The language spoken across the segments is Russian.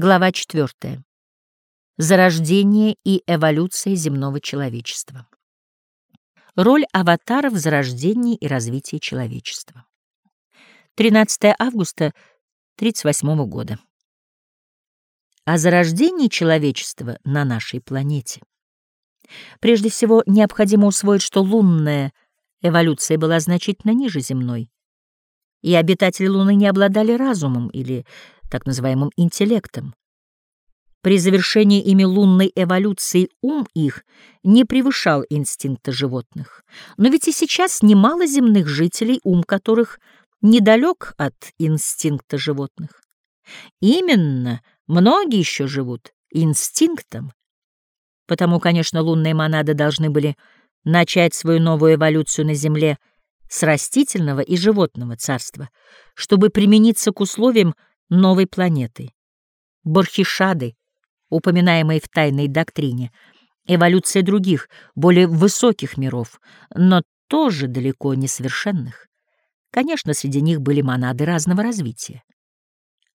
Глава 4. Зарождение и эволюция земного человечества. Роль аватара в зарождении и развитии человечества. 13 августа 1938 года. О зарождении человечества на нашей планете. Прежде всего, необходимо усвоить, что лунная эволюция была значительно ниже земной, и обитатели Луны не обладали разумом или так называемым интеллектом. При завершении ими лунной эволюции ум их не превышал инстинкта животных. Но ведь и сейчас немало земных жителей, ум которых недалек от инстинкта животных. Именно многие еще живут инстинктом. Потому, конечно, лунные монады должны были начать свою новую эволюцию на Земле с растительного и животного царства, чтобы примениться к условиям новой планеты. Бархишады, упоминаемые в тайной доктрине, эволюция других, более высоких миров, но тоже далеко не совершенных. Конечно, среди них были монады разного развития.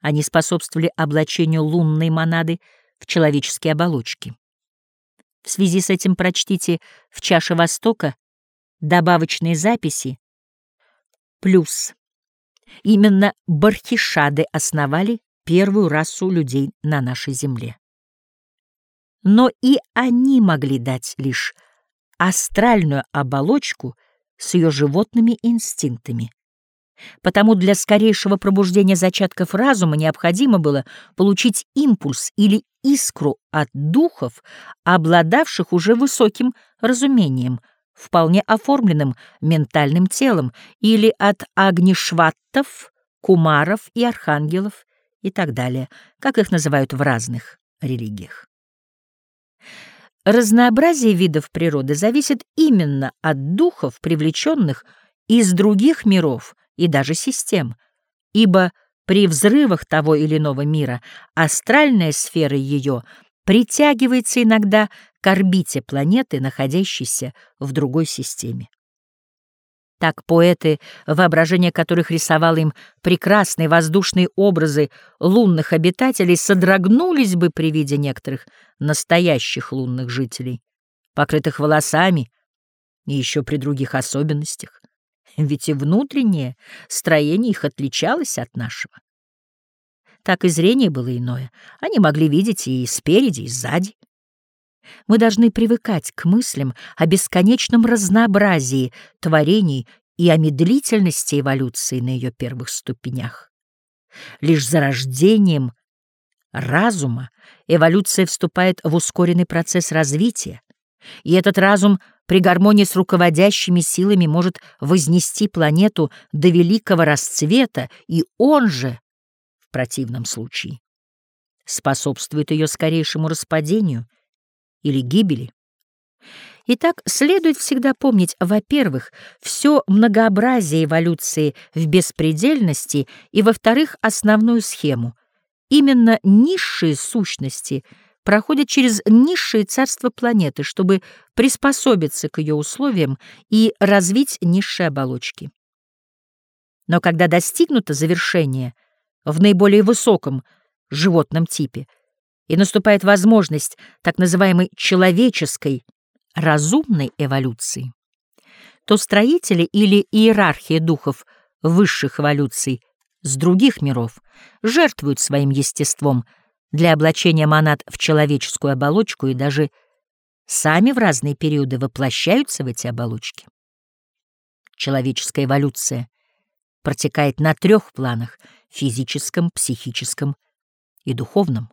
Они способствовали облачению лунной монады в человеческие оболочки. В связи с этим прочтите в «Чаше Востока» добавочные записи плюс Именно бархишады основали первую расу людей на нашей земле. Но и они могли дать лишь астральную оболочку с ее животными инстинктами. Потому для скорейшего пробуждения зачатков разума необходимо было получить импульс или искру от духов, обладавших уже высоким разумением — вполне оформленным ментальным телом, или от агнишваттов, кумаров и архангелов и так далее, как их называют в разных религиях. Разнообразие видов природы зависит именно от духов, привлеченных из других миров и даже систем, ибо при взрывах того или иного мира астральная сфера ее притягивается иногда к орбите планеты, находящейся в другой системе. Так поэты, воображение которых рисовало им прекрасные воздушные образы лунных обитателей, содрогнулись бы при виде некоторых настоящих лунных жителей, покрытых волосами и еще при других особенностях, ведь и внутреннее строение их отличалось от нашего. Так и зрение было иное, они могли видеть и спереди, и сзади. Мы должны привыкать к мыслям о бесконечном разнообразии творений и о медлительности эволюции на ее первых ступенях. Лишь зарождением разума эволюция вступает в ускоренный процесс развития, и этот разум при гармонии с руководящими силами может вознести планету до великого расцвета, и он же, в противном случае, способствует ее скорейшему распадению — или гибели. Итак, следует всегда помнить, во-первых, все многообразие эволюции в беспредельности и, во-вторых, основную схему. Именно низшие сущности проходят через низшие царства планеты, чтобы приспособиться к ее условиям и развить низшие оболочки. Но когда достигнуто завершение в наиболее высоком животном типе — и наступает возможность так называемой человеческой, разумной эволюции, то строители или иерархия духов высших эволюций с других миров жертвуют своим естеством для облачения монад в человеческую оболочку и даже сами в разные периоды воплощаются в эти оболочки. Человеческая эволюция протекает на трех планах — физическом, психическом и духовном.